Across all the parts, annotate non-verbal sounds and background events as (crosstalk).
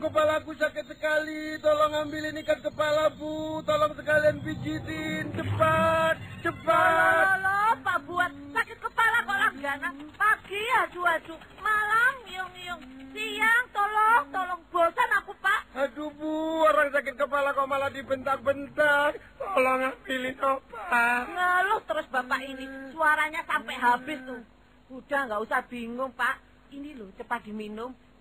kepalaku sakit sekali. Tolong ambilin ikan kepala, Bu. Tolong sekalian pijitin. Cepat, cepat. Halo, Pak Buat. Sakit kepala kok langganan. Pagi aju-aju. Malam ngiung-ngiung. Siang tolong, tolong. Bosan aku, Pak. Aduh, Bu. Orang sakit kepala kok malah dibentak-bentak. Tolong ambilin obat. Ngeluh terus Bapak ini. Suaranya sampai habis tuh. Udah nggak usah bingung, Pak. Ini loh, cepat diminum.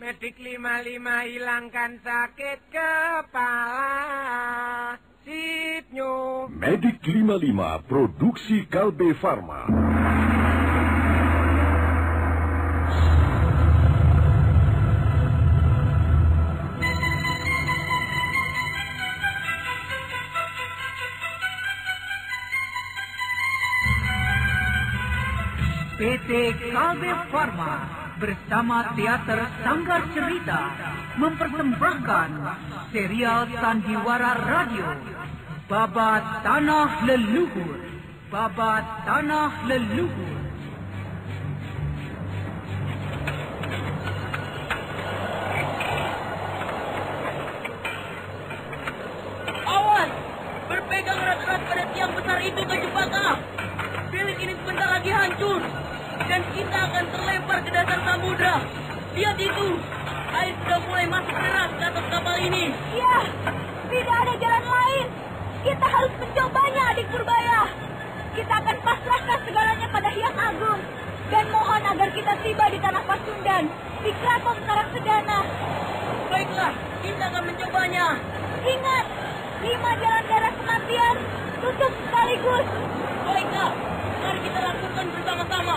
Medik 55 hilangkan sakit kepala. Sipnyo. Magic 55 produksi Kalbe Farma. PT Kalbe Farma bersama Teater Sanggar Cerita mempersembahkan serial Sandiwara Radio Babat Tanah Leluhur Babat Tanah Leluhur Awas! Berpegang erat-erat pada tiang besar itu, Kak Jepaka. Bilik ini sebentar lagi hancur. Dan kita akan terlempar ke dasar samudra. Lihat itu. Air sudah mulai masuk deras ke atas kapal ini. Ya, tidak ada jalan lain. Kita harus mencobanya, adik Purbaya. Kita akan pasrahkan segalanya pada Hyang Agung. Dan mohon agar kita tiba di tanah Pasundan, di Keraton Karangsedana. Baiklah, kita akan mencobanya. Ingat, lima jalan darat kematian tutup sekaligus. Baiklah, mari kita lakukan bersama-sama.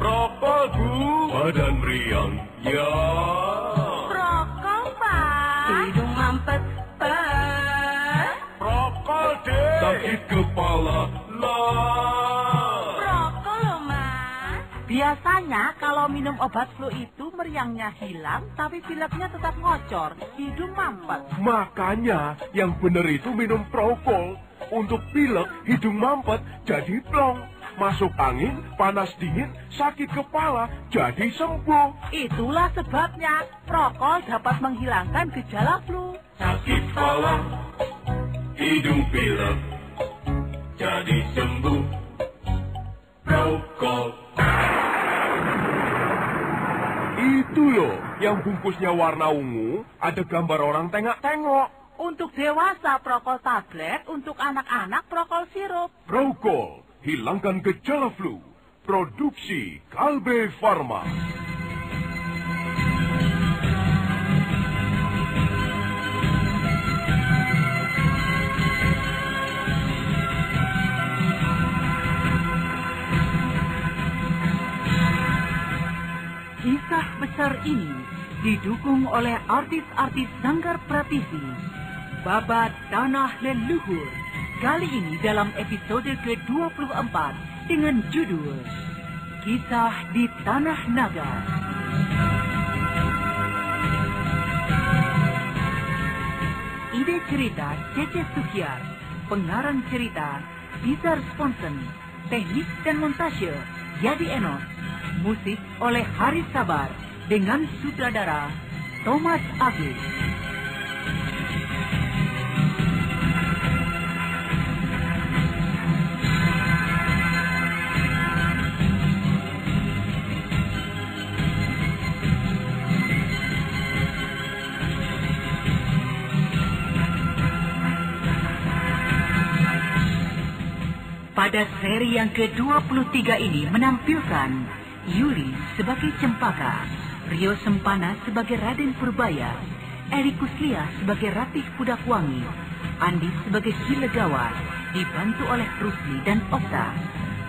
Prokol bu. Badan riang, ya. Prokol, Pak. Hidung mampet, Pak. Prokol deh. Sakit kepala, lah. Prokol loh, Mas. Biasanya kalau minum obat flu itu meriangnya hilang, tapi pileknya tetap ngocor, hidung mampet. Makanya yang benar itu minum prokol. Untuk pilek, hidung mampet, jadi plong. Masuk angin, panas dingin, sakit kepala, jadi sembuh. Itulah sebabnya prokol dapat menghilangkan gejala flu. Sakit kepala, hidung pilek, jadi sembuh. Prokol. Itu loh, yang bungkusnya warna ungu, ada gambar orang tengok-tengok. Untuk dewasa prokol tablet, untuk anak-anak prokol sirup. Prokol, hilangkan gejala flu. Produksi Kalbe Farma. Kisah besar ini didukung oleh artis-artis Sanggar Pratisi. Babat Tanah Leluhur. Kali ini dalam episode ke-24 dengan judul Kisah di Tanah Naga. Ide cerita Cece Suhyar, pengarang cerita Bizar Sponsen, teknik dan montase Yadi Enos, Musik oleh Haris Sabar dengan sutradara Thomas Agus. Pada seri yang ke-23 ini menampilkan Yuri sebagai Cempaka, Rio Sempana sebagai Raden Purbaya, Eri Kuslia sebagai Ratih Pudakwangi, Andi sebagai Kilegawa, dibantu oleh Rusli dan Okta.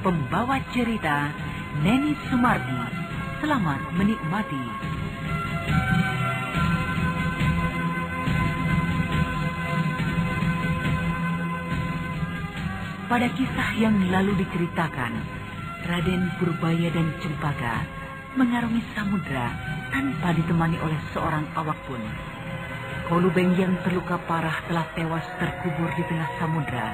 Pembawa cerita Neni Sumardi. Selamat menikmati. Pada kisah yang lalu diceritakan, Raden Purbaya dan Cempaka mengarungi samudra tanpa ditemani oleh seorang awak pun. Kolubeng yang terluka parah telah tewas terkubur di tengah samudra.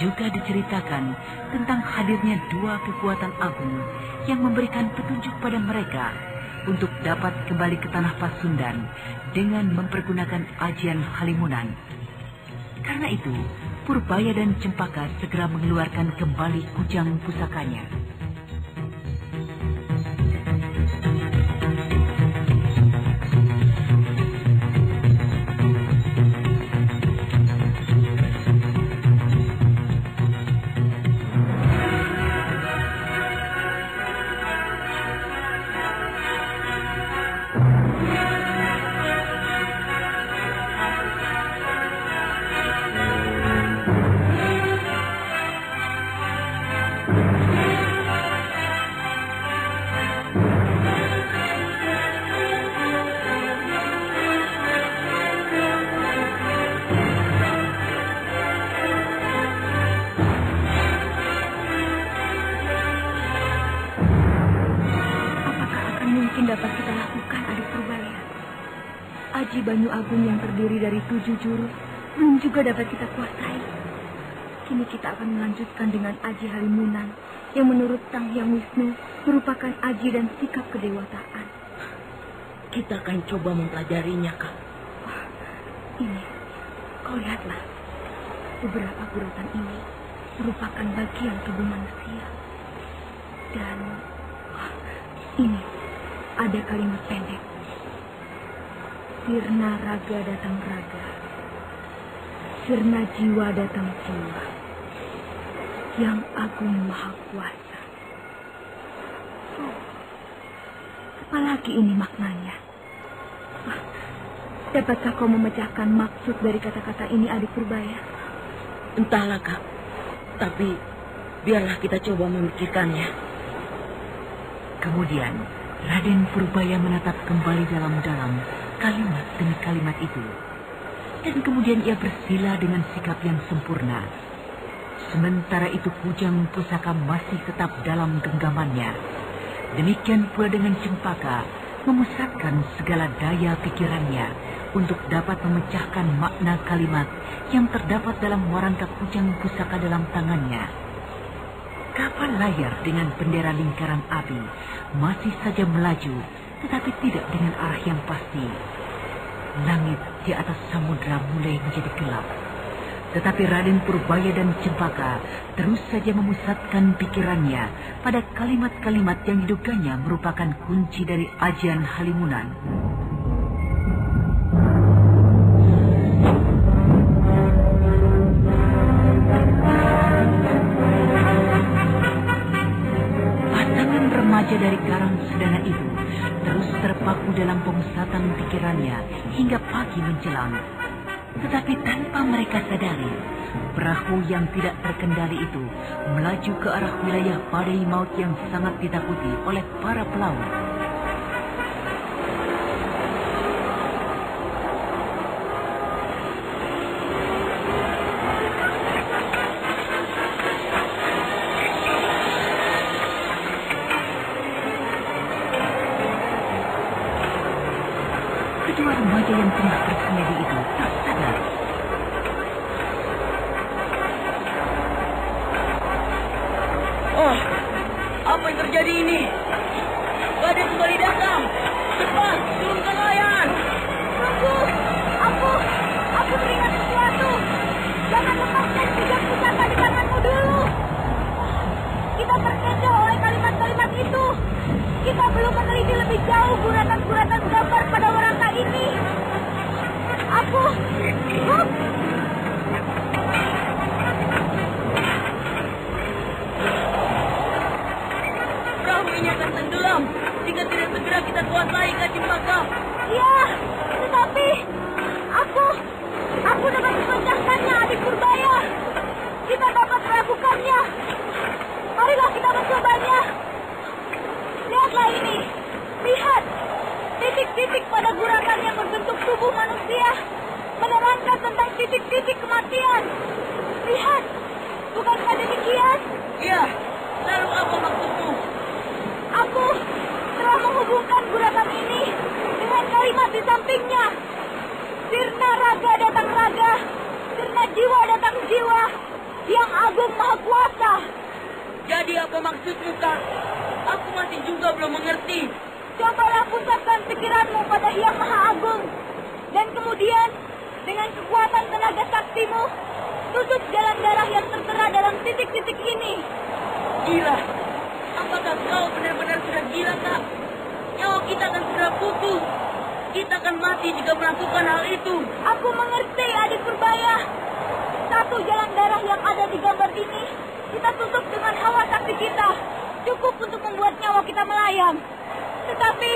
Juga diceritakan tentang hadirnya dua kekuatan agung yang memberikan petunjuk pada mereka untuk dapat kembali ke tanah Pasundan dengan mempergunakan ajian Halimunan. Karena itu, Purbaya dan Cempaka segera mengeluarkan kembali kujang pusakanya. Aji Banyu Agung yang terdiri dari tujuh jurus belum juga dapat kita kuasai. Kini kita akan melanjutkan dengan Aji Halimunan yang menurut Sang Hyang Wisnu merupakan aji dan sikap kedewataan. Kita akan coba mempelajarinya, Kak. Ini, kau lihatlah. Beberapa guratan ini merupakan bagian tubuh manusia. Dan wah, ini ada kalimat pendek. Sirna raga datang raga. Sirna jiwa datang jiwa. Yang agung maha kuasa. Oh, apalagi ini maknanya? Ah, Dapatkah kau memecahkan maksud dari kata-kata ini, adik Purbaya? Entahlah, Kak. Tapi biarlah kita coba memikirkannya. Kemudian, Raden Purbaya menatap kembali dalam-dalam kalimat demi kalimat itu. Dan kemudian ia bersila dengan sikap yang sempurna. Sementara itu kujang pusaka masih tetap dalam genggamannya. Demikian pula dengan cempaka, memusatkan segala daya pikirannya untuk dapat memecahkan makna kalimat yang terdapat dalam warangka kujang pusaka dalam tangannya. Layar dengan bendera lingkaran api masih saja melaju, tetapi tidak dengan arah yang pasti. Langit di atas samudra mulai menjadi gelap. Tetapi Raden Purbaya dan Cempaka terus saja memusatkan pikirannya pada kalimat-kalimat yang diduganya merupakan kunci dari ajian Halimunan. Remaja dari Karang Sedana itu terus terpaku dalam pemusatan pikirannya hingga pagi menjelang. Tetapi tanpa mereka sadari, perahu yang tidak terkendali itu melaju ke arah wilayah badai maut yang sangat ditakuti oleh para pelaut. kita belum meneliti lebih jauh guratan-guratan gambar pada warangka ini. Aku di sampingnya. Sirna raga datang raga, sirna jiwa datang jiwa, yang agung maha kuasa. Jadi apa maksudmu, Kak? Aku masih juga belum mengerti. Cobalah pusatkan pikiranmu pada yang maha agung. Dan kemudian, dengan kekuatan tenaga saktimu, tutup jalan darah yang tertera dalam titik-titik ini. Gila. Apakah kau benar-benar sudah gila, Kak? Nyawa kita akan segera putus. Kita akan mati jika melakukan hal itu. Aku mengerti, adik Purbaya. Satu jalan darah yang ada di gambar ini, kita tutup dengan hawa sakti kita. Cukup untuk membuat nyawa kita melayang. Tetapi,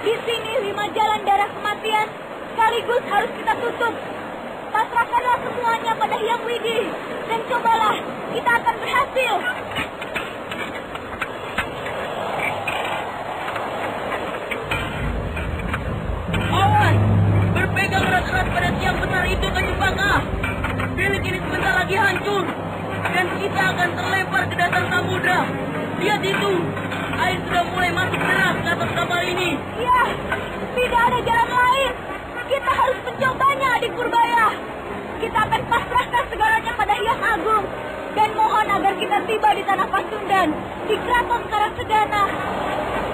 di sini lima jalan darah kematian sekaligus harus kita tutup. Pasrahkanlah semuanya pada Hyang Widi. Dan cobalah, kita akan berhasil. Awas! Berpegang erat-erat pada tiang besar itu, Kacipaka. Bilik ini sebentar lagi hancur. Dan kita akan terlempar ke dasar samudra. Lihat itu. Air sudah mulai masuk deras ke atas kapal ini. Ya, tidak ada jalan lain. Kita harus mencobanya, adik Purbaya. Kita akan pasrahkan segalanya pada Hyang Agung. Dan mohon agar kita tiba di tanah Pasundan, di keraton Karangsedana.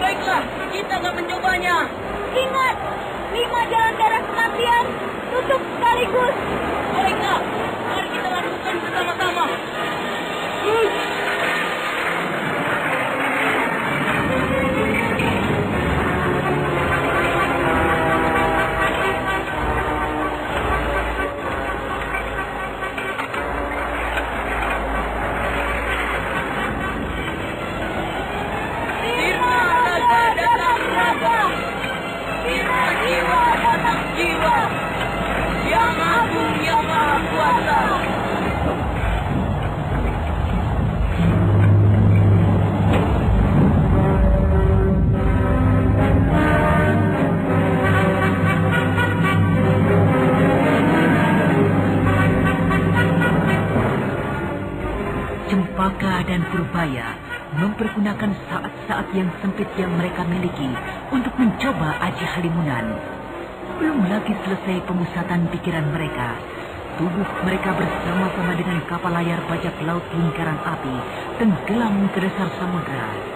Baiklah, kita akan mencobanya. Ingat, lima jalan darah kematian tutup sekaligus. Mempergunakan saat-saat yang sempit yang mereka miliki untuk mencoba Aji Halimunan. Belum lagi selesai pemusatan pikiran mereka, tubuh mereka bersama-sama dengan kapal layar bajak laut lingkaran api tenggelam ke dasar samudra.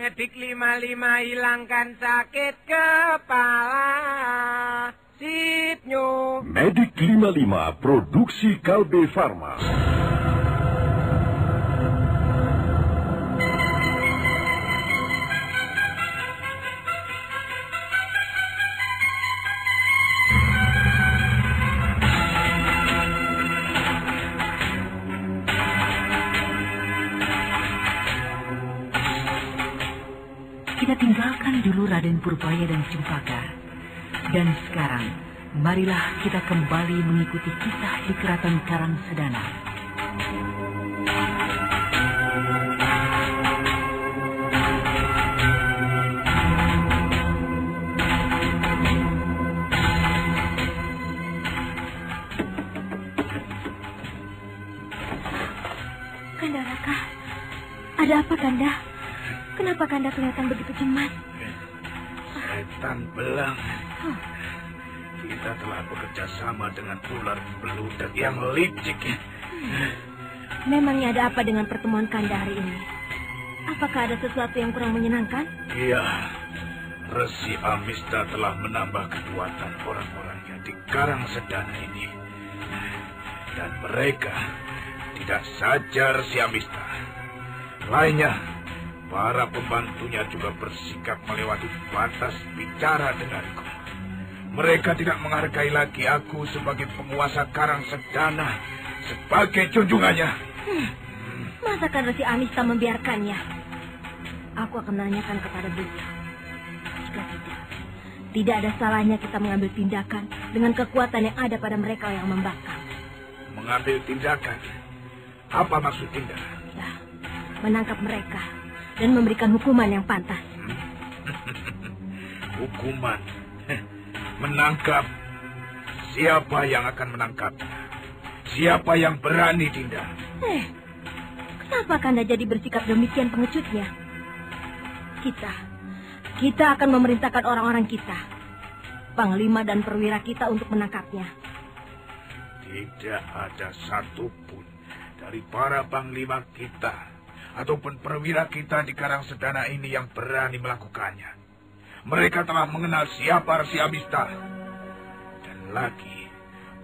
Medik 55 hilangkan sakit kepala. Sipnyo. Medik 55 produksi Kalbe Farma. Dulu Raden Purbaya dan Cempaka. Dan sekarang, marilah kita kembali mengikuti kisah di Keraton Karang Sedana. Kanda Raka, ada apa Kanda? Kenapa Kanda kelihatan begitu cemas? Setan belang. Kita telah bekerja sama dengan ular beludak yang licik. Memangnya ada apa dengan pertemuan Kanda hari ini? Apakah ada sesuatu yang kurang menyenangkan? Iya, Resi Amista telah menambah kekuatan orang-orangnya di Karang Sedana ini. Dan mereka tidak saja Resi Amista. Lainnya, para pembantunya juga bersikap melewati batas bicara denganku. Mereka tidak menghargai lagi aku sebagai penguasa Karang Sedana, sebagai junjungannya. Masakan Resi Amista membiarkannya? Aku akan menanyakan kepada beliau. Jika tidak, tidak ada salahnya kita mengambil tindakan dengan kekuatan yang ada pada mereka yang membakar. Mengambil tindakan. Apa maksud tindak? Ya, menangkap mereka dan memberikan hukuman yang pantas. (laughs) Hukuman. (laughs) Menangkap. Siapa yang akan menangkapnya? Siapa yang berani tindak? Eh, kenapa Kanda jadi bersikap demikian pengecutnya? Kita, kita akan memerintahkan orang-orang kita, panglima dan perwira kita untuk menangkapnya. Tidak ada satupun dari para panglima kita ataupun perwira kita di Karang Sedana ini yang berani melakukannya. Mereka telah mengenal siapa Resi Amista. Dan lagi,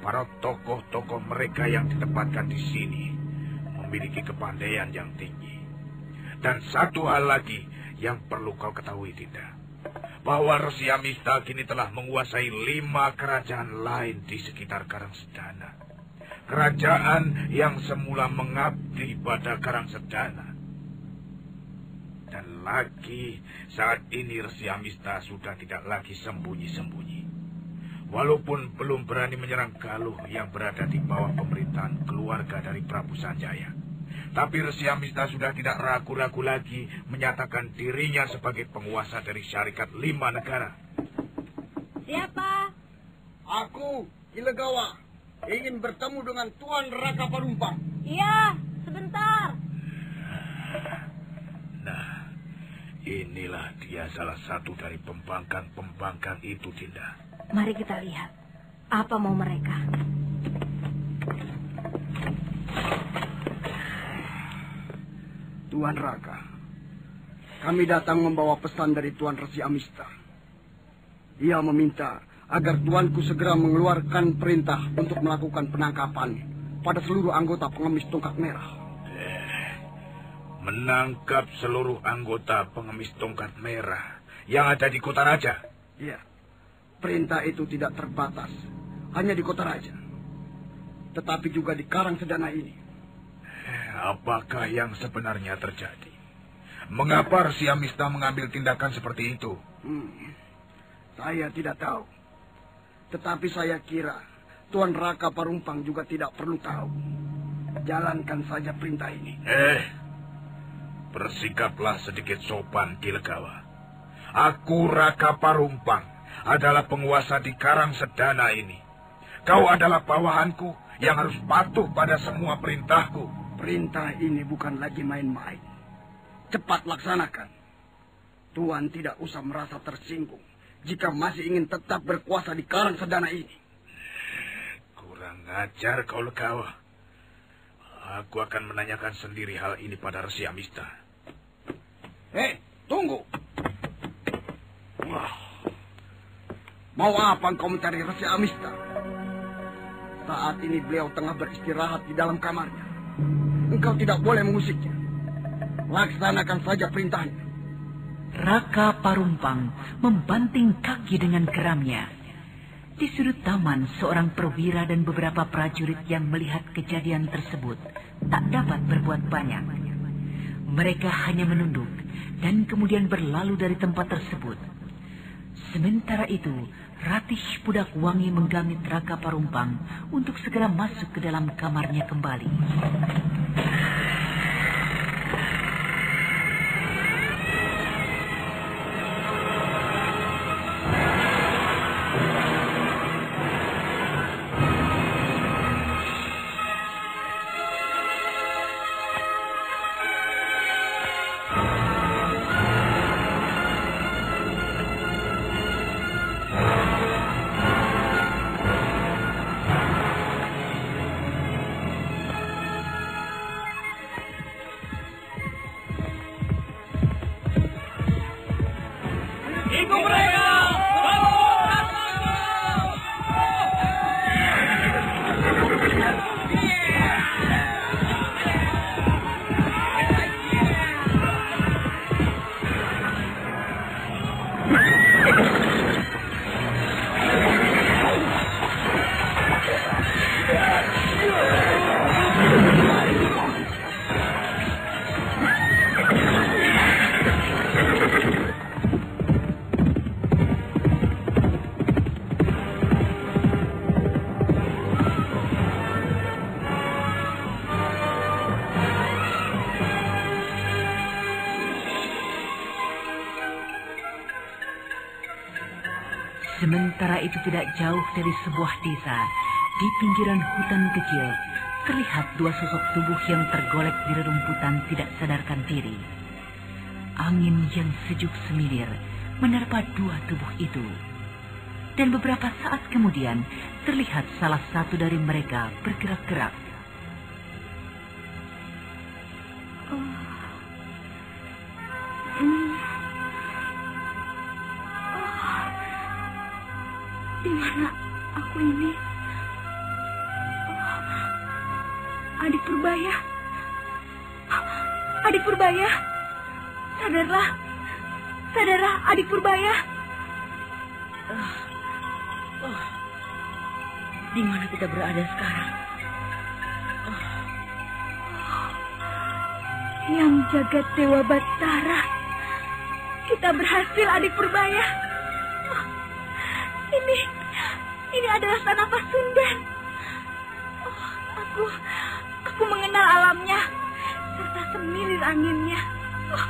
para tokoh-tokoh mereka yang ditempatkan di sini memiliki kepandaian yang tinggi. Dan satu hal lagi yang perlu kau ketahui, Dinda. Bahwa Resi Amista kini telah menguasai lima kerajaan lain di sekitar Karang Sedana. Kerajaan yang semula mengabdi pada Karang Sedana. Lagi saat ini Resi Amista sudah tidak lagi sembunyi-sembunyi. Walaupun belum berani menyerang Galuh yang berada di bawah pemerintahan keluarga dari Prabu Sanjaya. Tapi Resi Amista sudah tidak ragu-ragu lagi menyatakan dirinya sebagai penguasa dari syarikat lima negara. Siapa? Aku, Ilegawa, ingin bertemu dengan Tuan Raka Parumpang. Iya, sebentar. Nah, inilah dia salah satu dari pembangkang-pembangkang itu, Dinda. Mari kita lihat apa mau mereka. Tuan Raka, kami datang membawa pesan dari Tuan Resi Amista. Ia meminta agar tuanku segera mengeluarkan perintah untuk melakukan penangkapan pada seluruh anggota pengemis tongkat merah. Menangkap seluruh anggota pengemis tongkat merah yang ada di kota Raja. Iya, perintah itu tidak terbatas hanya di kota Raja, tetapi juga di Karang Sedana ini. Apakah yang sebenarnya terjadi? Mengapa Resi Amista mengambil tindakan seperti itu? Hmm, saya tidak tahu. Tetapi saya kira Tuan Raka Parumpang juga tidak perlu tahu. Jalankan saja perintah ini. Eh, bersikaplah sedikit sopan, Kilegawa. Aku Raka Parumpang adalah penguasa di Karang Sedana ini. Kau adalah bawahanku yang harus patuh pada semua perintahku. Perintah ini bukan lagi main-main. Cepat laksanakan. Tuan tidak usah merasa tersinggung jika masih ingin tetap berkuasa di Karang Sedana ini. Kurang ajar kau Legawa. Aku akan menanyakan sendiri hal ini pada Resi Amista. Hei, tunggu. Wah. Mau apa engkau mencari Resi Amista? Saat ini beliau tengah beristirahat di dalam kamarnya. Engkau tidak boleh mengusiknya. Laksanakan saja perintahnya. Raka Parumpang membanting kaki dengan geramnya. Di sudut taman, seorang perwira dan beberapa prajurit yang melihat kejadian tersebut tak dapat berbuat banyak. Mereka hanya menunduk dan kemudian berlalu dari tempat tersebut. Sementara itu, Ratih Budak Wangi menggamit Raka Parumpang untuk segera masuk ke dalam kamarnya kembali. Sementara tidak jauh dari sebuah desa, di pinggiran hutan kecil, terlihat dua sosok tubuh yang tergolek di rerumputan tidak sadarkan diri. Angin yang sejuk semilir menerpa dua tubuh itu. Dan beberapa saat kemudian terlihat salah satu dari mereka bergerak-gerak. Adik Purbaya. Di mana kita berada sekarang? Yang jagat Dewa Batara. Kita berhasil adik Purbaya. Oh, Ini, ini adalah tanah Pasundan. Oh, aku, aku mengenal alamnya serta semilir anginnya. Oh,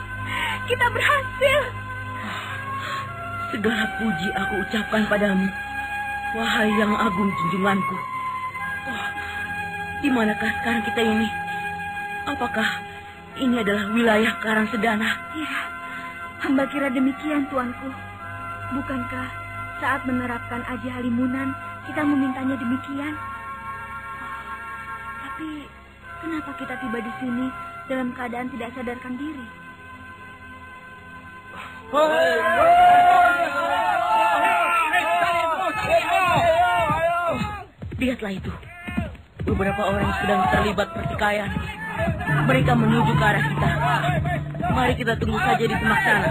kita berhasil. Segala puji aku ucapkan padamu. Wahai yang agung junjunganku. Oh, di manakah sekarang kita ini? Apakah ini adalah wilayah Karang Sedana? Ya, hamba kira demikian tuanku. Bukankah saat menerapkan Aji Halimunan kita memintanya demikian? Oh, tapi kenapa kita tiba di sini dalam keadaan tidak sadarkan diri? Lihatlah itu. Beberapa orang sedang terlibat pertikaian. Mereka menuju ke arah kita. Mari kita tunggu saja di semak sana.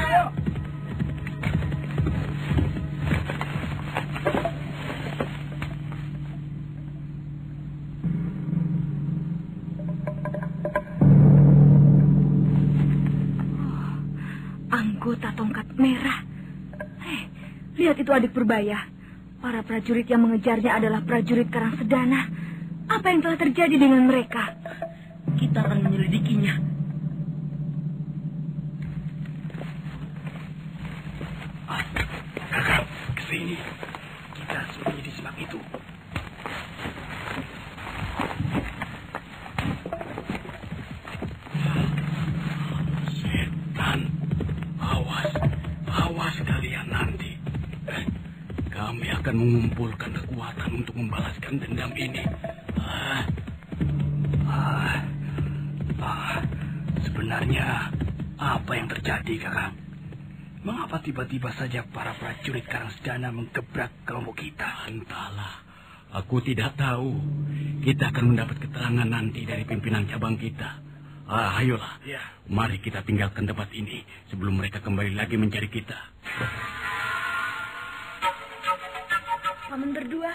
Itu adik Purbaya. Para prajurit yang mengejarnya adalah prajurit Karang Sedana. Apa yang telah terjadi dengan mereka? Kita akan menyelidikinya. Mengumpulkan kekuatan untuk membalaskan dendam ini. Ah, ah, ah. Sebenarnya apa yang terjadi, kakak? Mengapa tiba-tiba saja para prajurit Karangsedana menggebrak kelompok kita? Entahlah. Aku tidak tahu. Kita akan mendapat keterangan nanti dari pimpinan cabang kita. Ah, ayolah. Mari kita tinggalkan tempat ini sebelum mereka kembali lagi mencari kita. Paman berdua,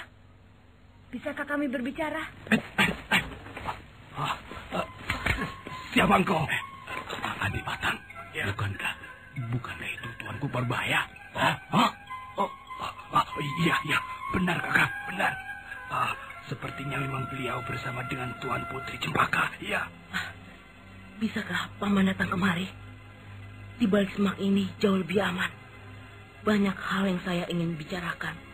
bisakah kami berbicara? Ah, ah, siapa engkau? Adik Batang, Ya. bukankah bukankah itu tuanku berbahaya? Oh, oh, oh, oh, oh, iya, iya, benar kakak, benar. Ah, sepertinya memang beliau bersama dengan Tuan Putri Cempaka, iya. Bisakah paman datang kemari? Di balik semak ini jauh lebih aman. Banyak hal yang saya ingin bicarakan.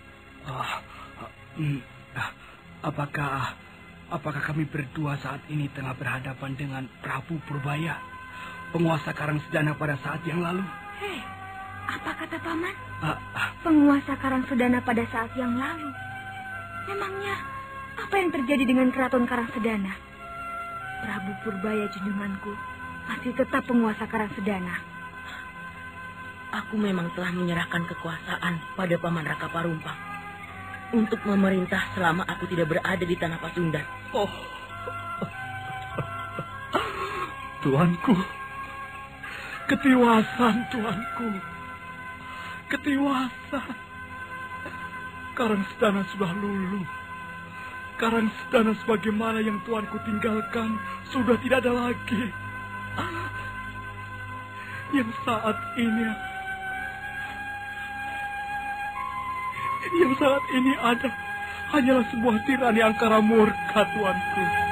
Apakah apakah kami berdua saat ini tengah berhadapan dengan Prabu Purbaya, penguasa Karang Sedana pada saat yang lalu? Hei, apa kata paman? Ah, ah, Penguasa Karang Sedana pada saat yang lalu. Memangnya apa yang terjadi dengan keraton Karang Sedana? Prabu Purbaya junjunganku masih tetap penguasa Karang Sedana. Aku memang telah menyerahkan kekuasaan pada paman Raka Parumpang. Untuk memerintah selama aku tidak berada di tanah Pasundan. oh, tuanku, ketiwasan tuanku, ketiwasan. Karang Sedana sudah luluh. Karang Sedana sebagaimana yang tuanku tinggalkan sudah tidak ada lagi. Yang saat ini yang saat ini ada hanyalah sebuah tirani angkara murka tuanku.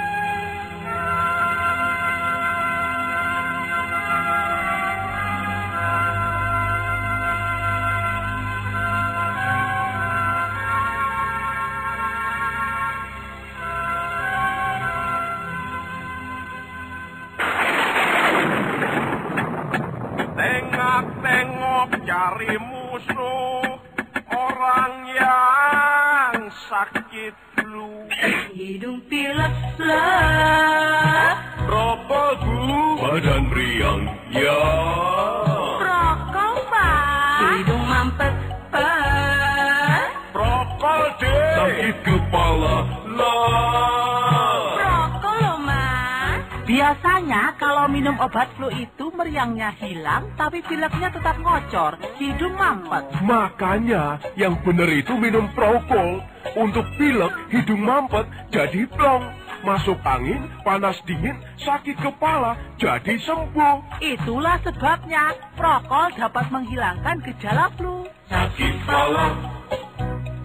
Hidung mampet. Makanya yang bener itu minum prokol Untuk pilek, hidung mampet, jadi plong Masuk angin, panas dingin, sakit kepala, jadi sembuh Itulah sebabnya prokol dapat menghilangkan gejala flu. Sakit kepala,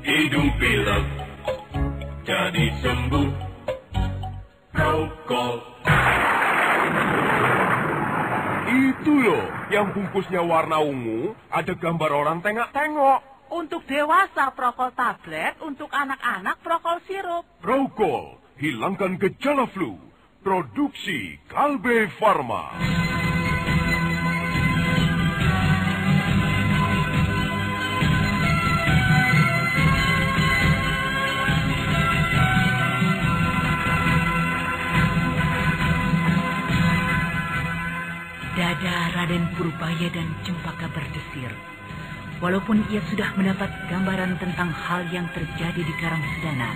hidung pilek, jadi sembuh. Prokol. Itu loh, yang bungkusnya warna ungu, ada gambar orang tengok-tengok. Untuk dewasa prokol tablet, untuk anak-anak prokol sirup. Prokol, hilangkan gejala flu. Produksi Kalbe Farma. Dada Raden Purbaya dan Cempaka berdesir. Walaupun ia sudah mendapat gambaran tentang hal yang terjadi di Karang Sedana,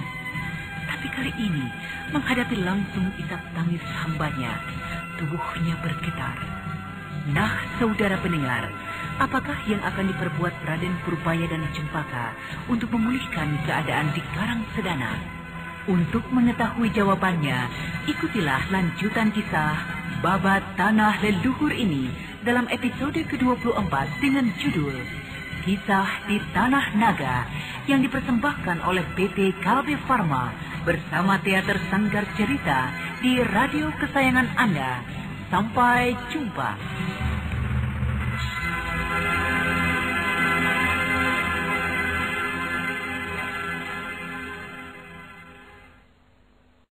tapi kali ini menghadapi langsung isak tangis hambanya, tubuhnya bergetar. Nah, saudara pendengar, apakah yang akan diperbuat Raden Purbaya dan Cempaka untuk memulihkan keadaan di Karang Sedana? Untuk mengetahui jawabannya, ikutilah lanjutan kisah Babat Tanah Leluhur ini dalam episode ke-24 dengan judul Kisah di Tanah Naga yang dipersembahkan oleh PT Kalbe Farma bersama Teater Sanggar Cerita di radio kesayangan Anda. Sampai jumpa.